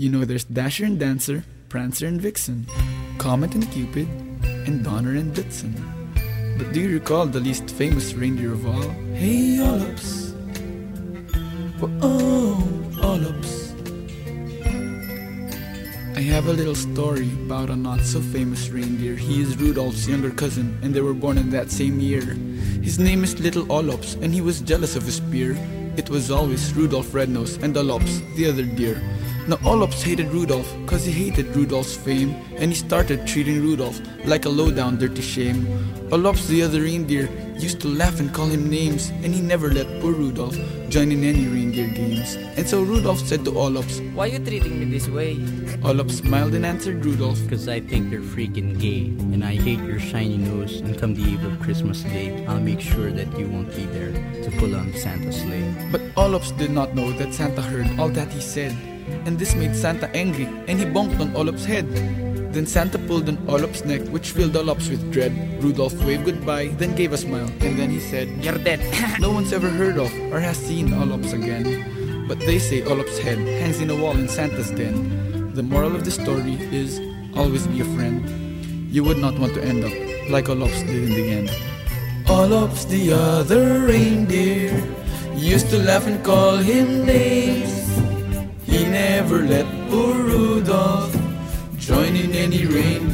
You know there's Dasher and Dancer, Prancer and Vixen, Comet and Cupid, and Donner and Blitzen. But do you recall the least famous reindeer of all? Hey, Ollops. Oh, Ollops. I have a little story about a not so famous reindeer. He is Rudolph's younger cousin, and they were born in that same year. His name is Little Ollops, and he was jealous of his peer. It was always Rudolph Rednose and Ollops, the other deer. Now Ollops hated Rudolph cause he hated Rudolph's fame and he started treating Rudolph like a low-down dirty shame. Ollops the other reindeer used to laugh and call him names and he never let poor Rudolph join in any reindeer games. And so Rudolph said to Ollops, Why you treating me this way? Ollops smiled and answered Rudolph, Cause I think you're freaking gay and I hate your shiny nose and come the eve of Christmas Day, I'll make sure that you won't be there to pull on Santa's sleigh. But Ollops did not know that Santa heard all that he said and this made Santa angry, and he bonked on Olop's head. Then Santa pulled on Olop's neck, which filled Ollops with dread. Rudolph waved goodbye, then gave a smile, and then he said, You're dead. no one's ever heard of or has seen Ollops again. But they say Olop's head hangs in a wall in Santa's den. The moral of the story is always be a friend. You would not want to end up like Ollops did in the end. Ollops the other reindeer used to laugh and call him names. Any rain